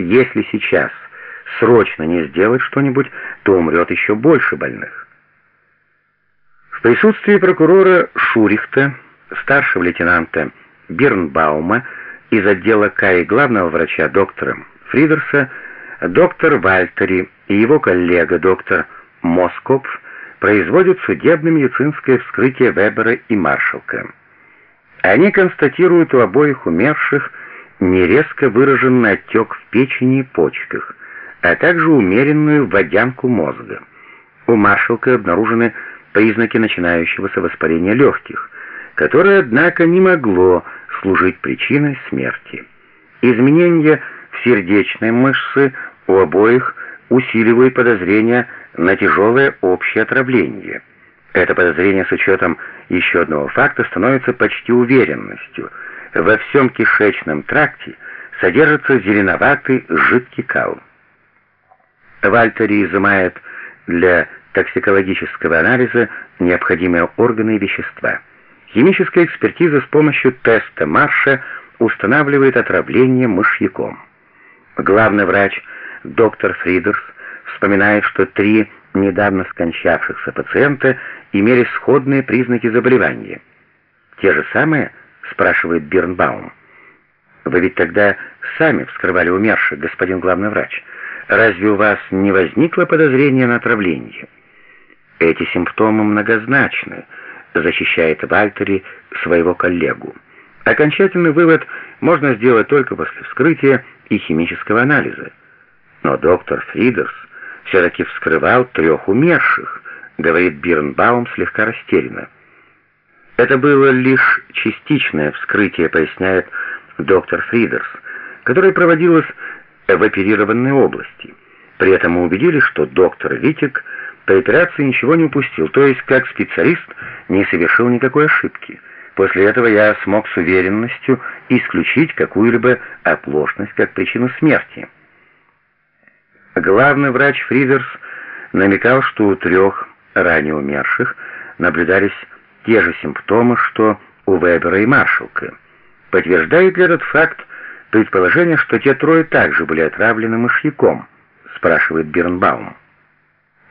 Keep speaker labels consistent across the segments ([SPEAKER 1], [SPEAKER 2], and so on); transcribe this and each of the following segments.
[SPEAKER 1] Если сейчас срочно не сделать что-нибудь, то умрет еще больше больных. В присутствии прокурора Шурихта, старшего лейтенанта Бирнбаума из отдела К и главного врача доктора Фридерса, доктор Вальтери и его коллега доктор Москоп производят судебно-медицинское вскрытие Вебера и Маршалка. Они констатируют у обоих умерших нерезко выраженный отек в печени и почках, а также умеренную водянку мозга. У Маршалка обнаружены признаки начинающегося воспаления легких, которое, однако, не могло служить причиной смерти. Изменения в сердечной мышце у обоих усиливают подозрения на тяжелое общее отравление. Это подозрение с учетом еще одного факта становится почти уверенностью. Во всем кишечном тракте содержится зеленоватый жидкий кал. Вальтери изымает для токсикологического анализа необходимые органы и вещества. Химическая экспертиза с помощью теста Марша устанавливает отравление мышьяком. Главный врач доктор Фридерс вспоминает, что три недавно скончавшихся пациента имели сходные признаки заболевания. «Те же самые?» — спрашивает Бирнбаум. «Вы ведь тогда сами вскрывали умерших, господин главный врач. Разве у вас не возникло подозрения на отравление?» «Эти симптомы многозначны», — защищает Вальтери своего коллегу. Окончательный вывод можно сделать только после вскрытия и химического анализа. Но доктор Фридерс все-таки вскрывал трех умерших, говорит Бирнбаум слегка растерянно. Это было лишь частичное вскрытие, поясняет доктор Фридерс, которое проводилось в оперированной области. При этом мы убедились, что доктор Витик при операции ничего не упустил, то есть как специалист не совершил никакой ошибки. После этого я смог с уверенностью исключить какую-либо оплошность как причину смерти. Главный врач Фридерс намекал, что у трех ранее умерших наблюдались те же симптомы, что у Вебера и Маршалка. Подтверждает ли этот факт предположение, что те трое также были отравлены мышьяком, спрашивает Бирнбаум.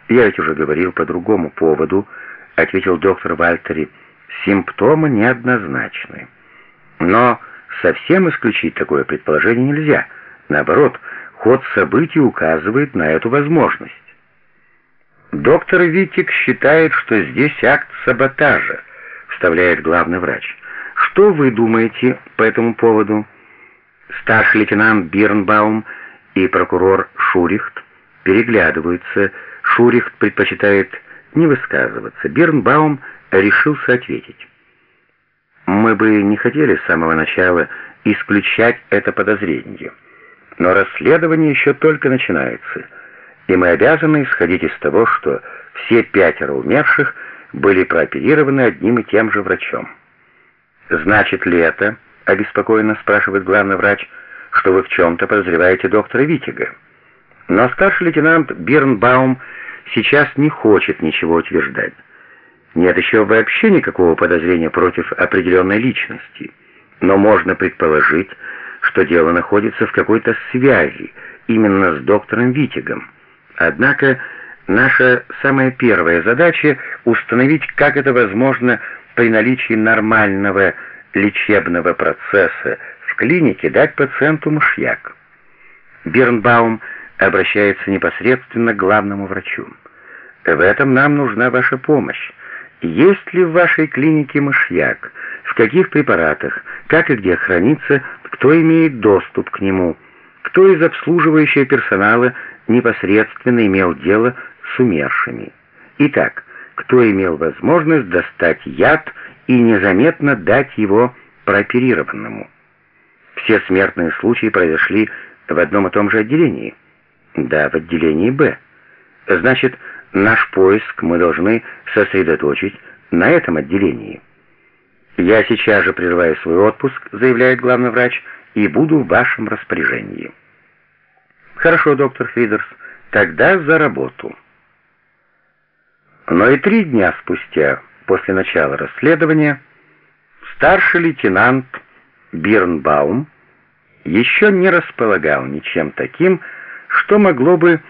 [SPEAKER 1] «Я ведь уже говорил по другому поводу», — ответил доктор Вальтери. «Симптомы неоднозначны. Но совсем исключить такое предположение нельзя. Наоборот, ход событий указывает на эту возможность. Доктор Витик считает, что здесь акт саботажа, вставляет главный врач. Что вы думаете по этому поводу? Старший лейтенант Бирнбаум и прокурор Шурихт переглядываются. Шурихт предпочитает не высказываться. Бирнбаум решился ответить. Мы бы не хотели с самого начала исключать это подозрение. Но расследование еще только начинается, и мы обязаны исходить из того, что все пятеро умерших были прооперированы одним и тем же врачом. «Значит ли это, — обеспокоенно спрашивает главный врач, — что вы в чем-то подозреваете доктора Витига?» Но старший лейтенант Бирнбаум сейчас не хочет ничего утверждать. Нет еще вообще никакого подозрения против определенной личности, но можно предположить, что дело находится в какой-то связи именно с доктором Витигом. Однако наша самая первая задача — установить, как это возможно при наличии нормального лечебного процесса в клинике дать пациенту мышьяк. Бирнбаум обращается непосредственно к главному врачу. В этом нам нужна ваша помощь. Есть ли в вашей клинике мышьяк? В каких препаратах? Как и где хранится? Кто имеет доступ к нему? Кто из обслуживающего персонала непосредственно имел дело с умершими? Итак, кто имел возможность достать яд и незаметно дать его прооперированному? Все смертные случаи произошли в одном и том же отделении. Да, в отделении «Б». Значит, наш поиск мы должны сосредоточить на этом отделении. «Я сейчас же прерываю свой отпуск», — заявляет главный врач, «и буду в вашем распоряжении». «Хорошо, доктор Фидерс, тогда за работу». Но и три дня спустя, после начала расследования, старший лейтенант Бирнбаум еще не располагал ничем таким, что могло бы